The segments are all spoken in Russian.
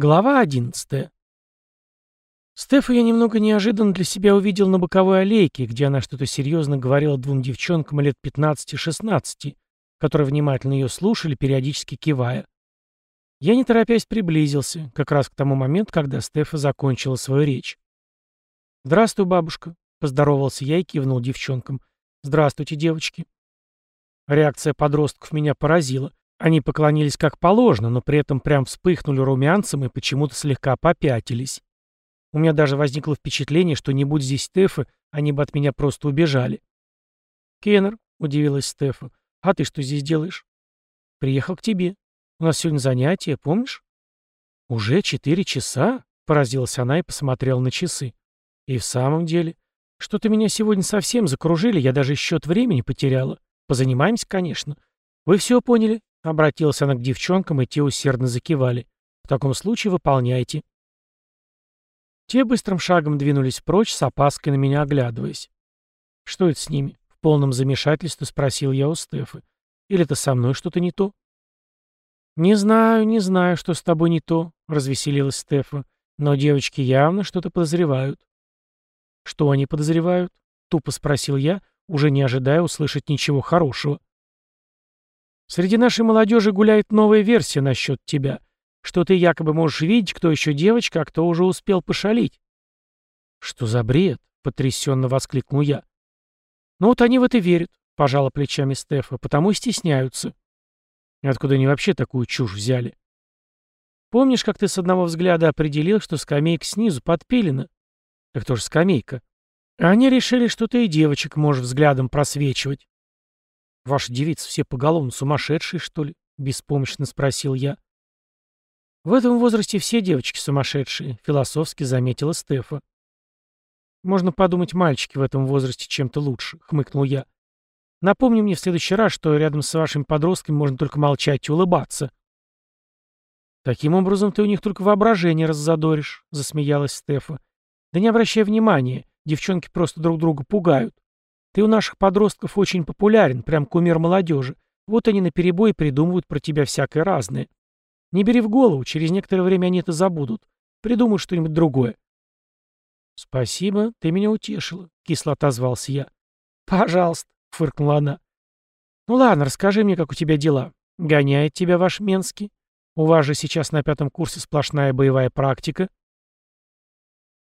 Глава 11. Стефу я немного неожиданно для себя увидел на боковой аллейке, где она что-то серьезно говорила двум девчонкам лет 15-16, которые внимательно ее слушали, периодически кивая. Я не торопясь приблизился, как раз к тому моменту, когда Стефа закончила свою речь. «Здравствуй, бабушка», — поздоровался я и кивнул девчонкам. «Здравствуйте, девочки». Реакция подростков меня поразила. Они поклонились как положено, но при этом прям вспыхнули румянцем и почему-то слегка попятились. У меня даже возникло впечатление, что не будь здесь Стефа, они бы от меня просто убежали. «Кеннер», — удивилась Стефа, — «а ты что здесь делаешь?» «Приехал к тебе. У нас сегодня занятие, помнишь?» «Уже четыре часа?» — поразилась она и посмотрела на часы. «И в самом деле, что-то меня сегодня совсем закружили, я даже счет времени потеряла. Позанимаемся, конечно. Вы все поняли?» Обратилась она к девчонкам, и те усердно закивали. «В таком случае выполняйте». Те быстрым шагом двинулись прочь, с опаской на меня оглядываясь. «Что это с ними?» — в полном замешательстве спросил я у Стефы. «Или это со мной что-то не то?» «Не знаю, не знаю, что с тобой не то», — развеселилась Стефа. «Но девочки явно что-то подозревают». «Что они подозревают?» — тупо спросил я, уже не ожидая услышать ничего хорошего. Среди нашей молодежи гуляет новая версия насчет тебя, что ты якобы можешь видеть, кто еще девочка, а кто уже успел пошалить. Что за бред? Потрясенно воскликнул я. Ну вот они в это верят, пожала плечами Стефа, потому и стесняются. Откуда они вообще такую чушь взяли? Помнишь, как ты с одного взгляда определил, что скамейка снизу подпилена? Так тоже скамейка. А они решили, что ты и девочек можешь взглядом просвечивать. «Ваши девицы все поголовно сумасшедшие, что ли?» — беспомощно спросил я. «В этом возрасте все девочки сумасшедшие», — философски заметила Стефа. «Можно подумать, мальчики в этом возрасте чем-то лучше», — хмыкнул я. «Напомни мне в следующий раз, что рядом с вашими подростками можно только молчать и улыбаться». «Таким образом ты у них только воображение раззадоришь», — засмеялась Стефа. «Да не обращай внимания, девчонки просто друг друга пугают. Ты у наших подростков очень популярен, прям кумир молодежи. Вот они наперебой придумывают про тебя всякое разное. Не бери в голову, через некоторое время они это забудут. Придумают что-нибудь другое. «Спасибо, ты меня утешила», — кисло отозвался я. «Пожалуйста», — фыркнула она. «Ну ладно, расскажи мне, как у тебя дела. Гоняет тебя ваш Менский? У вас же сейчас на пятом курсе сплошная боевая практика».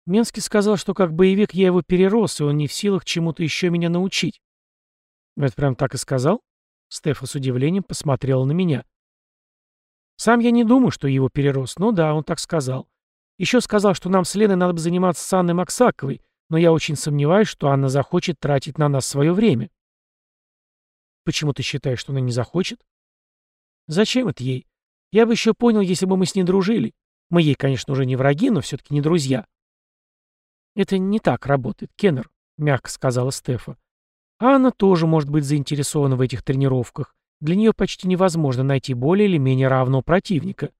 Менский сказал, что как боевик я его перерос, и он не в силах чему-то еще меня научить. Это прям так и сказал? Стефа с удивлением посмотрела на меня. Сам я не думаю, что его перерос, но да, он так сказал. Еще сказал, что нам с Леной надо бы заниматься с Анной Максаковой, но я очень сомневаюсь, что Анна захочет тратить на нас свое время. Почему ты считаешь, что она не захочет? Зачем это ей? Я бы еще понял, если бы мы с ней дружили. Мы ей, конечно, уже не враги, но все-таки не друзья. «Это не так работает, Кеннер», — мягко сказала Стефа. «А она тоже может быть заинтересована в этих тренировках. Для нее почти невозможно найти более или менее равного противника».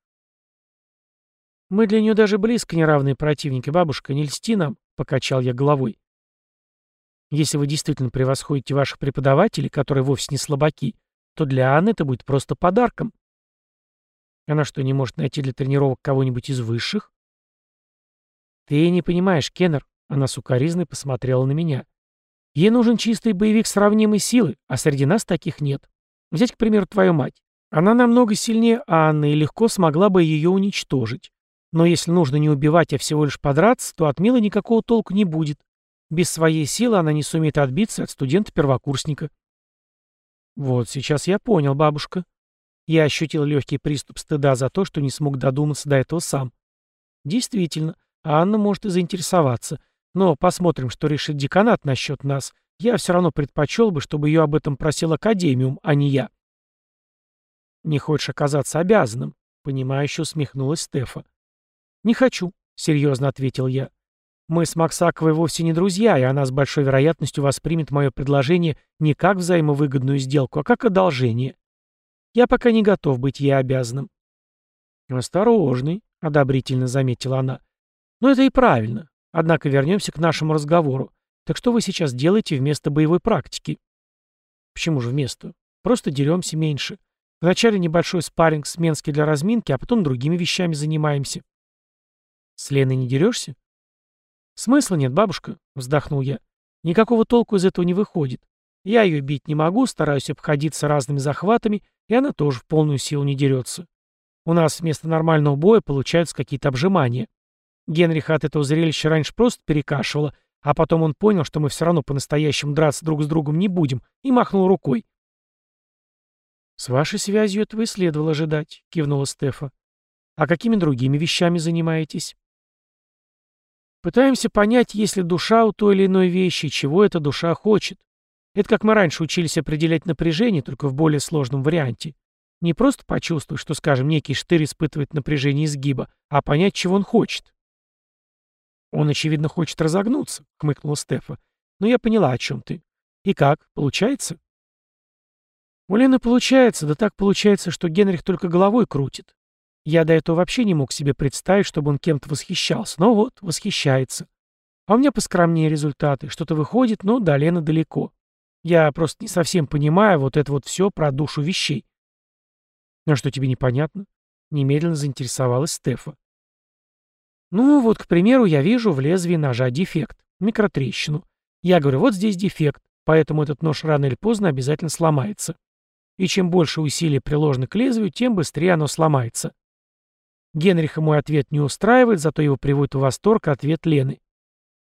«Мы для нее даже близко не равные противники, бабушка, не льсти нам», — покачал я головой. «Если вы действительно превосходите ваших преподавателей, которые вовсе не слабаки, то для Анны это будет просто подарком». «Она что, не может найти для тренировок кого-нибудь из высших?» «Ты не понимаешь, Кеннер», — она сукоризной посмотрела на меня. «Ей нужен чистый боевик сравнимой силы, а среди нас таких нет. Взять, к примеру, твою мать. Она намного сильнее Анны и легко смогла бы ее уничтожить. Но если нужно не убивать, а всего лишь подраться, то от Милы никакого толку не будет. Без своей силы она не сумеет отбиться от студента-первокурсника». «Вот сейчас я понял, бабушка». Я ощутил легкий приступ стыда за то, что не смог додуматься до этого сам. Действительно, а Анна может и заинтересоваться. Но посмотрим, что решит деканат насчет нас. Я все равно предпочел бы, чтобы ее об этом просил Академиум, а не я. «Не хочешь оказаться обязанным?» — понимающе усмехнулась Стефа. «Не хочу», — серьезно ответил я. «Мы с Максаковой вовсе не друзья, и она с большой вероятностью воспримет мое предложение не как взаимовыгодную сделку, а как одолжение. Я пока не готов быть ей обязанным». «Осторожный», — одобрительно заметила она. Но это и правильно. Однако вернемся к нашему разговору. Так что вы сейчас делаете вместо боевой практики? Почему же вместо? Просто деремся меньше. Вначале небольшой спарринг с Менски для разминки, а потом другими вещами занимаемся. С Леной не дерешься? Смысла нет, бабушка, вздохнул я. Никакого толку из этого не выходит. Я ее бить не могу, стараюсь обходиться разными захватами, и она тоже в полную силу не дерется. У нас вместо нормального боя получаются какие-то обжимания. Генриха от этого зрелища раньше просто перекашивало, а потом он понял, что мы все равно по-настоящему драться друг с другом не будем, и махнул рукой. «С вашей связью этого и следовало ожидать», — кивнула Стефа. «А какими другими вещами занимаетесь?» «Пытаемся понять, есть ли душа у той или иной вещи, чего эта душа хочет. Это как мы раньше учились определять напряжение, только в более сложном варианте. Не просто почувствовать, что, скажем, некий штырь испытывает напряжение изгиба, а понять, чего он хочет. «Он, очевидно, хочет разогнуться», — хмыкнула Стефа. «Но я поняла, о чем ты. И как, получается?» У Лены получается, да так получается, что Генрих только головой крутит. Я до этого вообще не мог себе представить, чтобы он кем-то восхищался. Но вот, восхищается. А у меня поскромнее результаты. Что-то выходит, но до Лены далеко. Я просто не совсем понимаю вот это вот все про душу вещей. А что тебе непонятно? Немедленно заинтересовалась Стефа. Ну, вот, к примеру, я вижу в лезвии ножа дефект, микротрещину. Я говорю, вот здесь дефект, поэтому этот нож рано или поздно обязательно сломается. И чем больше усилий приложено к лезвию, тем быстрее оно сломается. Генриха мой ответ не устраивает, зато его приводит в восторг ответ Лены.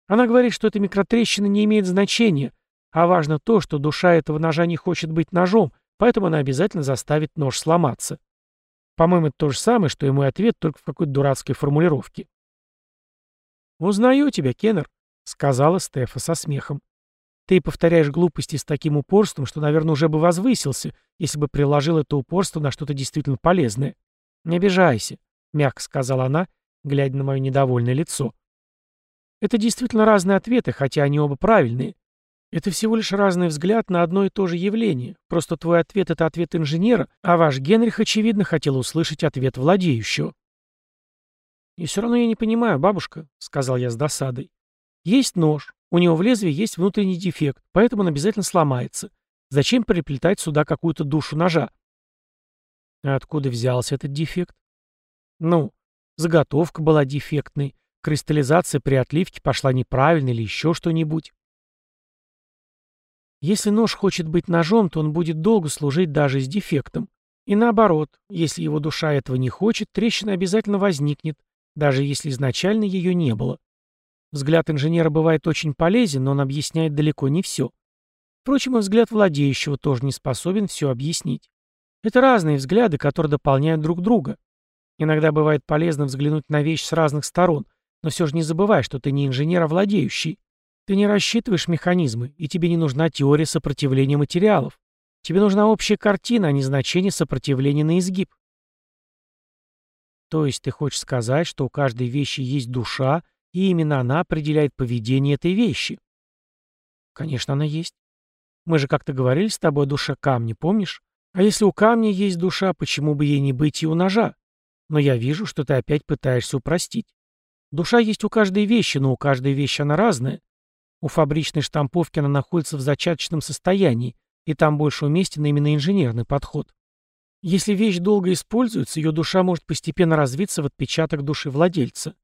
Она говорит, что эта микротрещина не имеет значения, а важно то, что душа этого ножа не хочет быть ножом, поэтому она обязательно заставит нож сломаться. По-моему, это то же самое, что и мой ответ, только в какой-то дурацкой формулировке. «Узнаю тебя, Кеннер», — сказала Стефа со смехом. «Ты повторяешь глупости с таким упорством, что, наверное, уже бы возвысился, если бы приложил это упорство на что-то действительно полезное. Не обижайся», — мягко сказала она, глядя на мое недовольное лицо. «Это действительно разные ответы, хотя они оба правильные. Это всего лишь разный взгляд на одно и то же явление. Просто твой ответ — это ответ инженера, а ваш Генрих, очевидно, хотел услышать ответ владеющего. «И все равно я не понимаю, бабушка», — сказал я с досадой. «Есть нож, у него в лезвии есть внутренний дефект, поэтому он обязательно сломается. Зачем приплетать сюда какую-то душу ножа?» «А откуда взялся этот дефект?» «Ну, заготовка была дефектной, кристаллизация при отливке пошла неправильно или еще что-нибудь». Если нож хочет быть ножом, то он будет долго служить даже с дефектом. И наоборот, если его душа этого не хочет, трещина обязательно возникнет, даже если изначально ее не было. Взгляд инженера бывает очень полезен, но он объясняет далеко не все. Впрочем, и взгляд владеющего тоже не способен все объяснить. Это разные взгляды, которые дополняют друг друга. Иногда бывает полезно взглянуть на вещь с разных сторон, но все же не забывай, что ты не инженер, а владеющий. Ты не рассчитываешь механизмы, и тебе не нужна теория сопротивления материалов. Тебе нужна общая картина, а не значение сопротивления на изгиб. То есть ты хочешь сказать, что у каждой вещи есть душа, и именно она определяет поведение этой вещи? Конечно, она есть. Мы же как-то говорили с тобой о душе камня, помнишь? А если у камня есть душа, почему бы ей не быть и у ножа? Но я вижу, что ты опять пытаешься упростить. Душа есть у каждой вещи, но у каждой вещи она разная. У фабричной штамповки она находится в зачаточном состоянии, и там больше уместен именно инженерный подход. Если вещь долго используется, ее душа может постепенно развиться в отпечаток души владельца.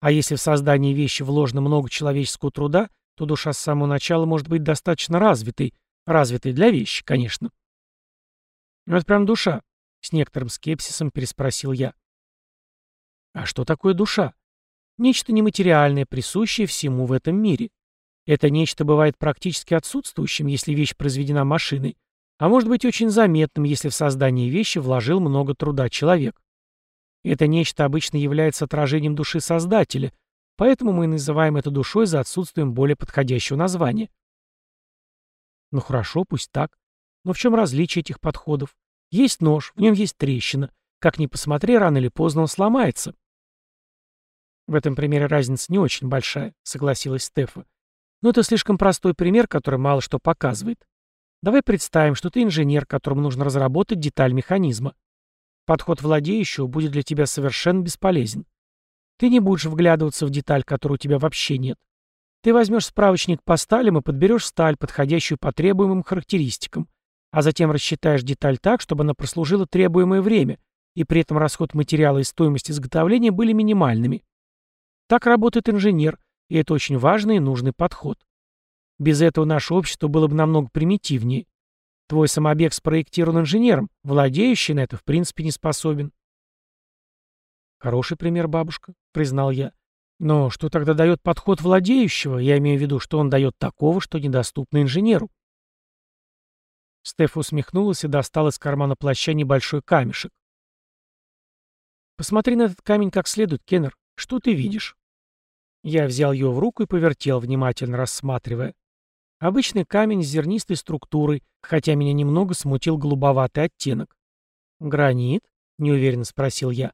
А если в создании вещи вложено много человеческого труда, то душа с самого начала может быть достаточно развитой, развитой для вещи, конечно. «Ну это прям душа», — с некоторым скепсисом переспросил я. А что такое душа? Нечто нематериальное, присущее всему в этом мире. Это нечто бывает практически отсутствующим, если вещь произведена машиной, а может быть очень заметным, если в создание вещи вложил много труда человек. Это нечто обычно является отражением души Создателя, поэтому мы называем это душой за отсутствием более подходящего названия. Ну хорошо, пусть так. Но в чем различие этих подходов? Есть нож, в нем есть трещина. Как ни посмотри, рано или поздно он сломается. В этом примере разница не очень большая, согласилась Стефа. Но это слишком простой пример, который мало что показывает. Давай представим, что ты инженер, которому нужно разработать деталь механизма. Подход владеющего будет для тебя совершенно бесполезен. Ты не будешь вглядываться в деталь, которой у тебя вообще нет. Ты возьмешь справочник по сталям и подберешь сталь, подходящую по требуемым характеристикам, а затем рассчитаешь деталь так, чтобы она прослужила требуемое время, и при этом расход материала и стоимость изготовления были минимальными. Так работает инженер, и это очень важный и нужный подход. Без этого наше общество было бы намного примитивнее. Твой самобег спроектирован инженером, владеющий на это в принципе не способен. Хороший пример, бабушка, признал я. Но что тогда дает подход владеющего? Я имею в виду, что он дает такого, что недоступно инженеру. Стеф усмехнулась и достал из кармана плаща небольшой камешек. «Посмотри на этот камень как следует, Кеннер. Что ты видишь?» Я взял ее в руку и повертел, внимательно рассматривая. Обычный камень с зернистой структурой, хотя меня немного смутил голубоватый оттенок. «Гранит?» — неуверенно спросил я.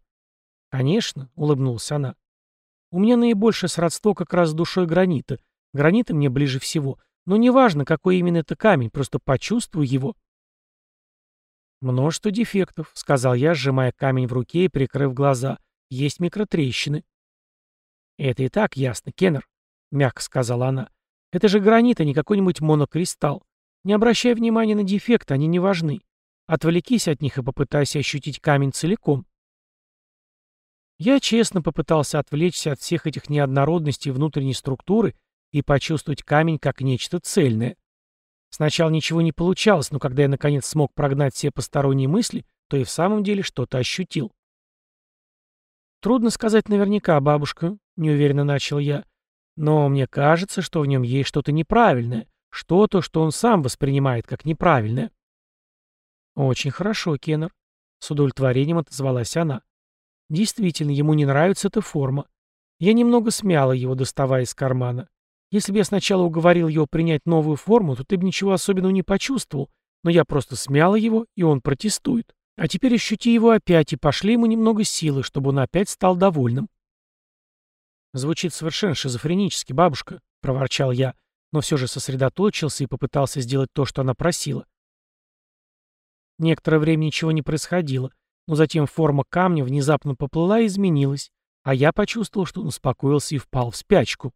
«Конечно», — улыбнулась она. «У меня наибольшее сродство как раз с душой гранита. Граниты мне ближе всего. Но неважно, какой именно это камень, просто почувствуй его». «Множество дефектов», — сказал я, сжимая камень в руке и прикрыв глаза. «Есть микротрещины». «Это и так ясно, Кеннер», — мягко сказала она. Это же гранит, а не какой-нибудь монокристалл. Не обращай внимания на дефекты, они не важны. Отвлекись от них и попытайся ощутить камень целиком. Я честно попытался отвлечься от всех этих неоднородностей внутренней структуры и почувствовать камень как нечто цельное. Сначала ничего не получалось, но когда я наконец смог прогнать все посторонние мысли, то и в самом деле что-то ощутил. «Трудно сказать наверняка, бабушка», — неуверенно начал я. Но мне кажется, что в нем есть что-то неправильное, что-то, что он сам воспринимает как неправильное. Очень хорошо, Кеннер. С удовлетворением отозвалась она. Действительно, ему не нравится эта форма. Я немного смяла его, доставая из кармана. Если бы я сначала уговорил его принять новую форму, то ты бы ничего особенного не почувствовал, но я просто смяла его, и он протестует. А теперь ощути его опять и пошли ему немного силы, чтобы он опять стал довольным. «Звучит совершенно шизофренически, бабушка», — проворчал я, но все же сосредоточился и попытался сделать то, что она просила. Некоторое время ничего не происходило, но затем форма камня внезапно поплыла и изменилась, а я почувствовал, что он успокоился и впал в спячку.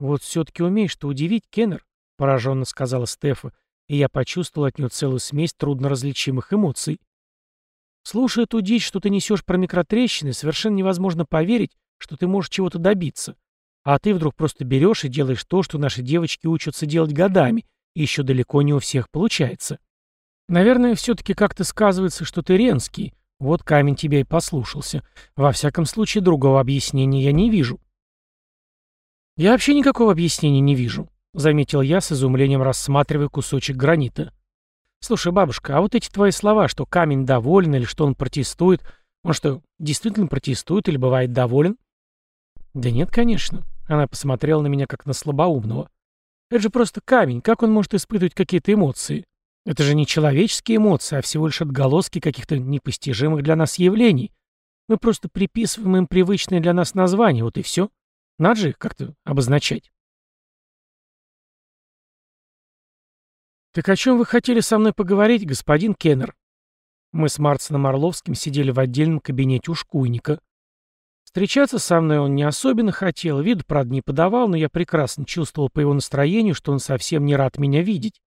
«Вот все-таки умеешь ты удивить, Кеннер», — пораженно сказала Стефа, и я почувствовал от нее целую смесь трудноразличимых эмоций. Слушая ту дичь, что ты несешь про микротрещины, совершенно невозможно поверить, что ты можешь чего-то добиться. А ты вдруг просто берешь и делаешь то, что наши девочки учатся делать годами, и еще далеко не у всех получается. Наверное, все-таки как-то сказывается, что ты ренский. Вот камень тебя и послушался. Во всяком случае, другого объяснения я не вижу. Я вообще никакого объяснения не вижу, заметил я с изумлением, рассматривая кусочек гранита. Слушай, бабушка, а вот эти твои слова, что камень доволен или что он протестует, он что, действительно протестует или бывает доволен? Да нет, конечно. Она посмотрела на меня как на слабоумного. Это же просто камень, как он может испытывать какие-то эмоции? Это же не человеческие эмоции, а всего лишь отголоски каких-то непостижимых для нас явлений. Мы просто приписываем им привычные для нас названия, вот и все. Надо же их как-то обозначать. «Так о чем вы хотели со мной поговорить, господин Кеннер?» Мы с Марцином Орловским сидели в отдельном кабинете у шкуйника. Встречаться со мной он не особенно хотел, вид, правда, не подавал, но я прекрасно чувствовал по его настроению, что он совсем не рад меня видеть.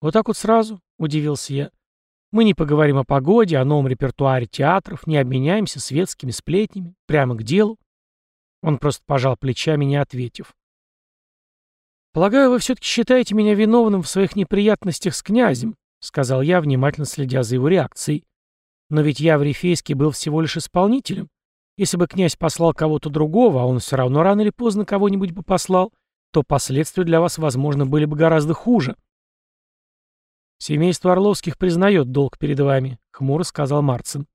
«Вот так вот сразу?» — удивился я. «Мы не поговорим о погоде, о новом репертуаре театров, не обменяемся светскими сплетнями, прямо к делу». Он просто пожал плечами, не ответив. «Полагаю, вы все-таки считаете меня виновным в своих неприятностях с князем», — сказал я, внимательно следя за его реакцией. «Но ведь я в Рифейске был всего лишь исполнителем. Если бы князь послал кого-то другого, а он все равно рано или поздно кого-нибудь бы послал, то последствия для вас, возможно, были бы гораздо хуже. «Семейство Орловских признает долг перед вами», — хмуро сказал Марцин.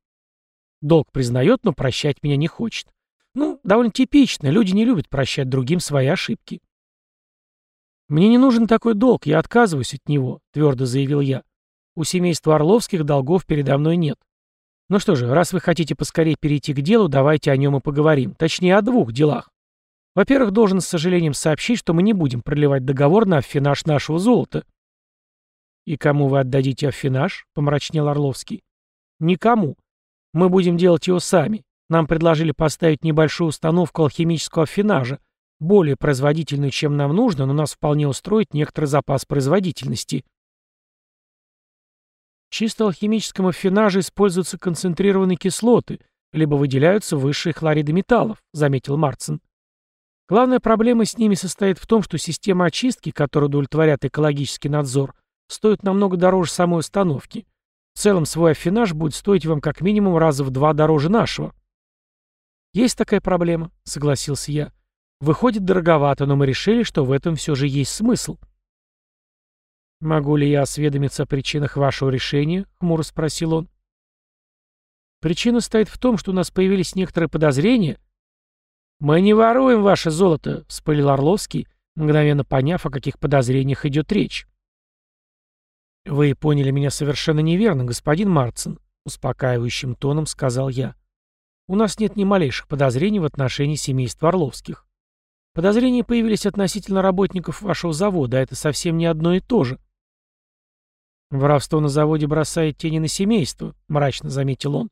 «Долг признает, но прощать меня не хочет. Ну, довольно типично, люди не любят прощать другим свои ошибки». «Мне не нужен такой долг, я отказываюсь от него», — твердо заявил я. «У семейства Орловских долгов передо мной нет. Ну что же, раз вы хотите поскорее перейти к делу, давайте о нем и поговорим. Точнее, о двух делах. Во-первых, должен с сожалением сообщить, что мы не будем проливать договор на аффинаж нашего золота. «И кому вы отдадите аффинаж?» — помрачнел Орловский. «Никому. Мы будем делать его сами. Нам предложили поставить небольшую установку алхимического аффинажа, более производительную, чем нам нужно, но нас вполне устроит некоторый запас производительности. Чисто алхимическом аффинаже используются концентрированные кислоты, либо выделяются высшие хлориды металлов, заметил Марцин. Главная проблема с ними состоит в том, что система очистки, которая удовлетворяет экологический надзор, стоит намного дороже самой установки. В целом свой афинаж будет стоить вам как минимум раза в два дороже нашего. Есть такая проблема, согласился я. Выходит дороговато, но мы решили, что в этом все же есть смысл. «Могу ли я осведомиться о причинах вашего решения?» — хмуро спросил он. «Причина стоит в том, что у нас появились некоторые подозрения». «Мы не воруем ваше золото», — вспылил Орловский, мгновенно поняв, о каких подозрениях идет речь. «Вы поняли меня совершенно неверно, господин Марцин», — успокаивающим тоном сказал я. «У нас нет ни малейших подозрений в отношении семейства Орловских. Подозрения появились относительно работников вашего завода, а это совсем не одно и то же. «Воровство на заводе бросает тени на семейство», — мрачно заметил он.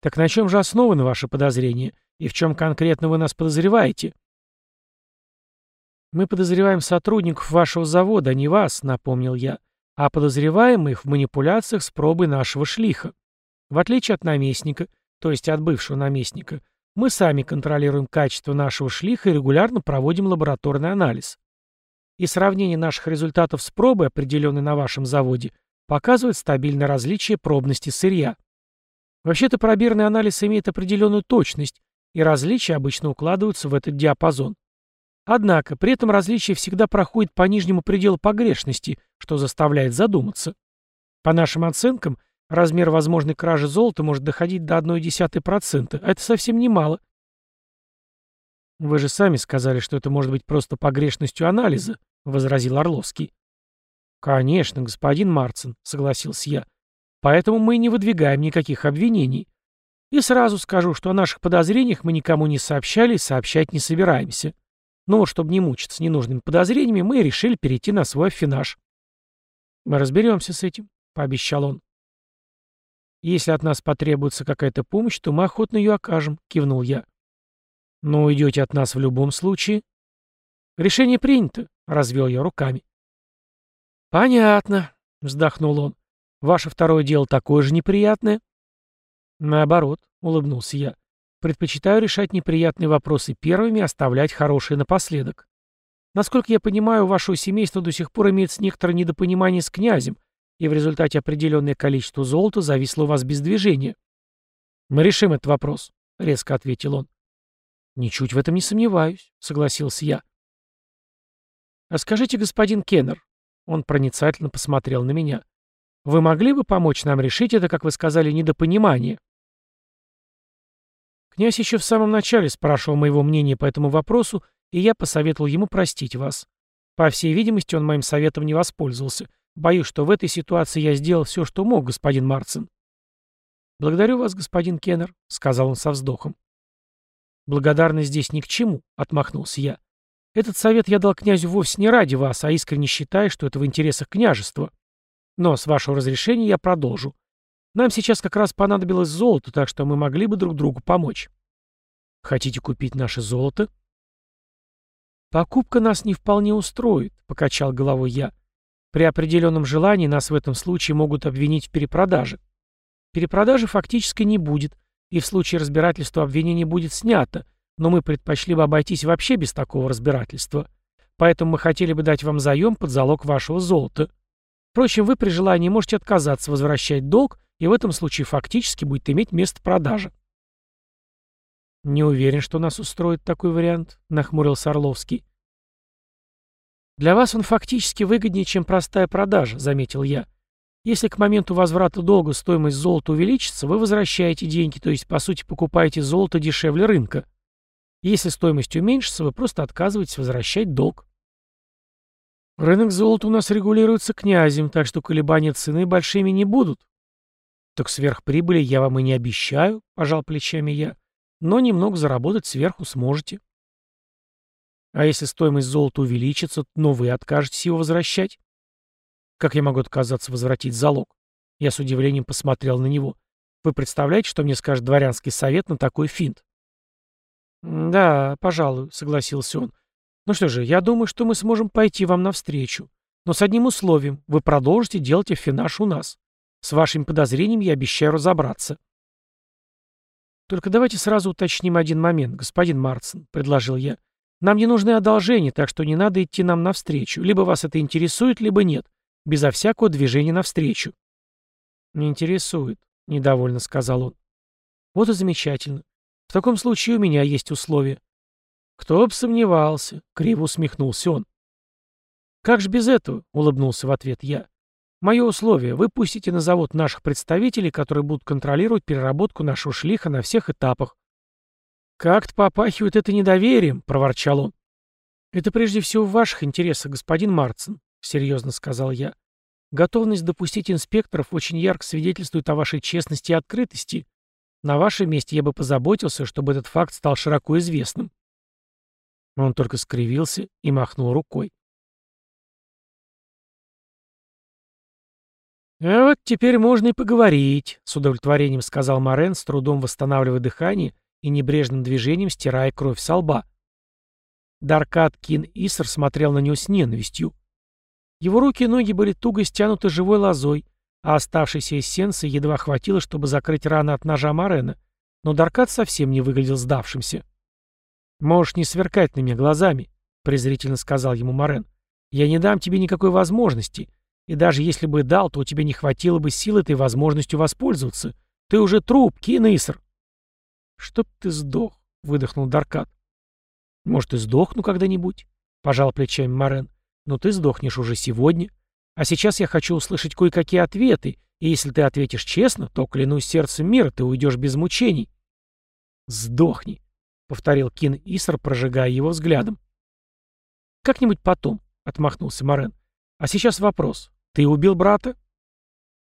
«Так на чем же основаны ваши подозрения? И в чем конкретно вы нас подозреваете?» «Мы подозреваем сотрудников вашего завода, а не вас», — напомнил я, «а подозреваем их в манипуляциях с пробой нашего шлиха. В отличие от наместника, то есть от бывшего наместника, мы сами контролируем качество нашего шлиха и регулярно проводим лабораторный анализ и сравнение наших результатов с пробой, определенной на вашем заводе, показывает стабильное различие пробности сырья. Вообще-то пробирный анализ имеет определенную точность, и различия обычно укладываются в этот диапазон. Однако, при этом различие всегда проходит по нижнему пределу погрешности, что заставляет задуматься. По нашим оценкам, размер возможной кражи золота может доходить до 0,1%, а это совсем немало. «Вы же сами сказали, что это может быть просто погрешностью анализа», — возразил Орловский. «Конечно, господин Марцин», — согласился я. «Поэтому мы не выдвигаем никаких обвинений. И сразу скажу, что о наших подозрениях мы никому не сообщали и сообщать не собираемся. Но вот, чтобы не мучиться ненужными подозрениями, мы решили перейти на свой афинаж». «Мы разберемся с этим», — пообещал он. «Если от нас потребуется какая-то помощь, то мы охотно ее окажем», — кивнул я. «Но уйдете от нас в любом случае?» «Решение принято», — развел я руками. «Понятно», — вздохнул он. «Ваше второе дело такое же неприятное?» «Наоборот», — улыбнулся я. «Предпочитаю решать неприятные вопросы первыми оставлять хорошие напоследок. Насколько я понимаю, у вашего семейства до сих пор имеется некоторое недопонимание с князем, и в результате определенное количество золота зависло у вас без движения». «Мы решим этот вопрос», — резко ответил он. «Ничуть в этом не сомневаюсь», — согласился я. «А скажите, господин Кеннер», — он проницательно посмотрел на меня, «вы могли бы помочь нам решить это, как вы сказали, недопонимание?» Князь еще в самом начале спрашивал моего мнения по этому вопросу, и я посоветовал ему простить вас. По всей видимости, он моим советом не воспользовался. Боюсь, что в этой ситуации я сделал все, что мог, господин Марцин. «Благодарю вас, господин Кеннер», — сказал он со вздохом. «Благодарность здесь ни к чему», — отмахнулся я. «Этот совет я дал князю вовсе не ради вас, а искренне считаю, что это в интересах княжества. Но, с вашего разрешения, я продолжу. Нам сейчас как раз понадобилось золото, так что мы могли бы друг другу помочь». «Хотите купить наше золото?» «Покупка нас не вполне устроит», — покачал головой я. «При определенном желании нас в этом случае могут обвинить в перепродаже. Перепродажи фактически не будет, и в случае разбирательства обвинение будет снято, но мы предпочли бы обойтись вообще без такого разбирательства. Поэтому мы хотели бы дать вам заем под залог вашего золота. Впрочем, вы при желании можете отказаться возвращать долг, и в этом случае фактически будет иметь место продажа. «Не уверен, что нас устроит такой вариант», — нахмурился Орловский. «Для вас он фактически выгоднее, чем простая продажа», — заметил я. Если к моменту возврата долга стоимость золота увеличится, вы возвращаете деньги, то есть, по сути, покупаете золото дешевле рынка. Если стоимость уменьшится, вы просто отказываетесь возвращать долг. Рынок золота у нас регулируется князем, так что колебания цены большими не будут. Так сверхприбыли я вам и не обещаю, пожал плечами я, но немного заработать сверху сможете. А если стоимость золота увеличится, но вы откажетесь его возвращать? Как я могу отказаться возвратить залог? Я с удивлением посмотрел на него. Вы представляете, что мне скажет дворянский совет на такой финт? «Да, пожалуй», — согласился он. «Ну что же, я думаю, что мы сможем пойти вам навстречу. Но с одним условием. Вы продолжите делать афинаж у нас. С вашими подозрениями я обещаю разобраться». «Только давайте сразу уточним один момент, господин Марцин», — предложил я. «Нам не нужны одолжения, так что не надо идти нам навстречу. Либо вас это интересует, либо нет. Безо всякого движения навстречу». «Не интересует», — недовольно сказал он. «Вот и замечательно. В таком случае у меня есть условия». «Кто б сомневался», — криво усмехнулся он. «Как же без этого?» — улыбнулся в ответ я. Мое условие – вы пустите на завод наших представителей, которые будут контролировать переработку нашего шлиха на всех этапах. «Как-то попахивает это недоверием», – проворчал он. «Это прежде всего в ваших интересах, господин Марцин», — серьезно сказал я. «Готовность допустить инспекторов очень ярко свидетельствует о вашей честности и открытости. На вашем месте я бы позаботился, чтобы этот факт стал широко известным». Он только скривился и махнул рукой. «А вот теперь можно и поговорить», — с удовлетворением сказал Морен, с трудом восстанавливая дыхание и небрежным движением стирая кровь со лба. Даркат Кин Исер смотрел на него с ненавистью. Его руки и ноги были туго стянуты живой лозой, а оставшейся эссенции едва хватило, чтобы закрыть раны от ножа Морена, но Даркат совсем не выглядел сдавшимся. «Можешь не сверкать на меня глазами», — презрительно сказал ему Морен. «Я не дам тебе никакой возможности. И даже если бы дал, то у тебя не хватило бы сил этой возможностью воспользоваться. Ты уже труп, Киныср. Чтоб ты сдох, выдохнул Даркат. Может, и сдохну когда-нибудь, пожал плечами Морен. Но ты сдохнешь уже сегодня. А сейчас я хочу услышать кое-какие ответы, и если ты ответишь честно, то, клянусь сердцем мира, ты уйдешь без мучений. «Сдохни», — повторил Кин Иср, прожигая его взглядом. «Как-нибудь потом», — отмахнулся Морен. «А сейчас вопрос. «Ты убил брата?»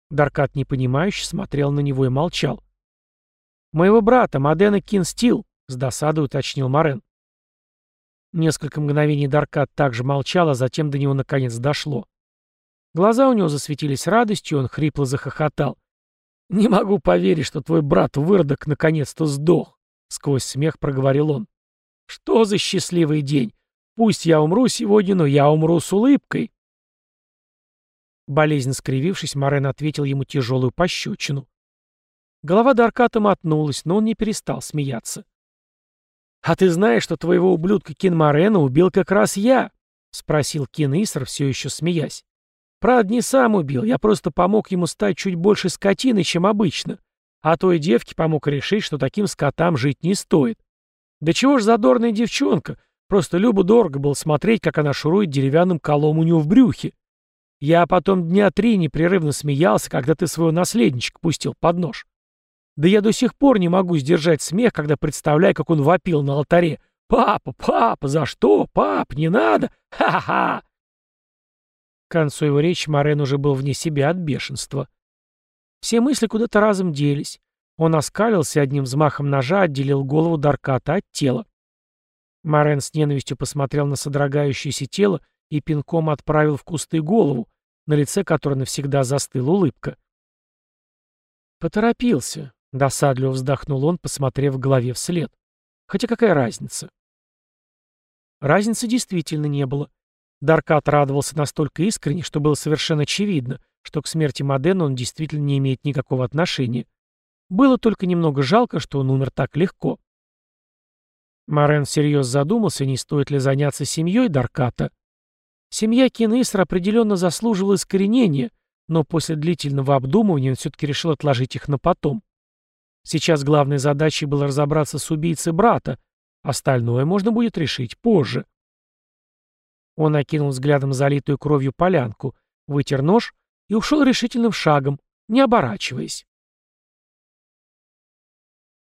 Даркат непонимающе смотрел на него и молчал. «Моего брата, Мадена Кинстил», — с досадой уточнил Морен. Несколько мгновений Даркат также молчал, а затем до него наконец дошло. Глаза у него засветились радостью, он хрипло захохотал. «Не могу поверить, что твой брат выродок наконец-то сдох», — сквозь смех проговорил он. «Что за счастливый день? Пусть я умру сегодня, но я умру с улыбкой». Болезненно скривившись, Морен ответил ему тяжелую пощечину. Голова Дарката мотнулась, но он не перестал смеяться. «А ты знаешь, что твоего ублюдка Кин Морена убил как раз я?» — спросил Кин Иср, все еще смеясь. «Правда, не сам убил, я просто помог ему стать чуть больше скотиной, чем обычно. А той девке помог решить, что таким скотам жить не стоит. Да чего ж задорная девчонка, просто любо-дорого было смотреть, как она шурует деревянным колом у него в брюхе. Я потом дня три непрерывно смеялся, когда ты своего наследничка пустил под нож. Да я до сих пор не могу сдержать смех, когда представляю, как он вопил на алтаре. «Папа, папа, за что? Пап, не надо! Ха-ха!» К концу его речи Морен уже был вне себя от бешенства. Все мысли куда-то разом делись. Он оскалился одним взмахом ножа, отделил голову Дарката от тела. Морен с ненавистью посмотрел на содрогающееся тело и пинком отправил в кусты голову, на лице которой навсегда застыла улыбка. «Поторопился», — досадливо вздохнул он, посмотрев голове вслед. «Хотя какая разница?» Разницы действительно не было. Даркат радовался настолько искренне, что было совершенно очевидно, что к смерти Модена он действительно не имеет никакого отношения. Было только немного жалко, что он умер так легко. Морен всерьез задумался, не стоит ли заняться семьей Дарката. Семья Кинысра определенно заслуживала искоренения, но после длительного обдумывания он все-таки решил отложить их на потом. Сейчас главной задачей было разобраться с убийцей брата, остальное можно будет решить позже. Он окинул взглядом залитую кровью полянку, вытер нож и ушел решительным шагом, не оборачиваясь.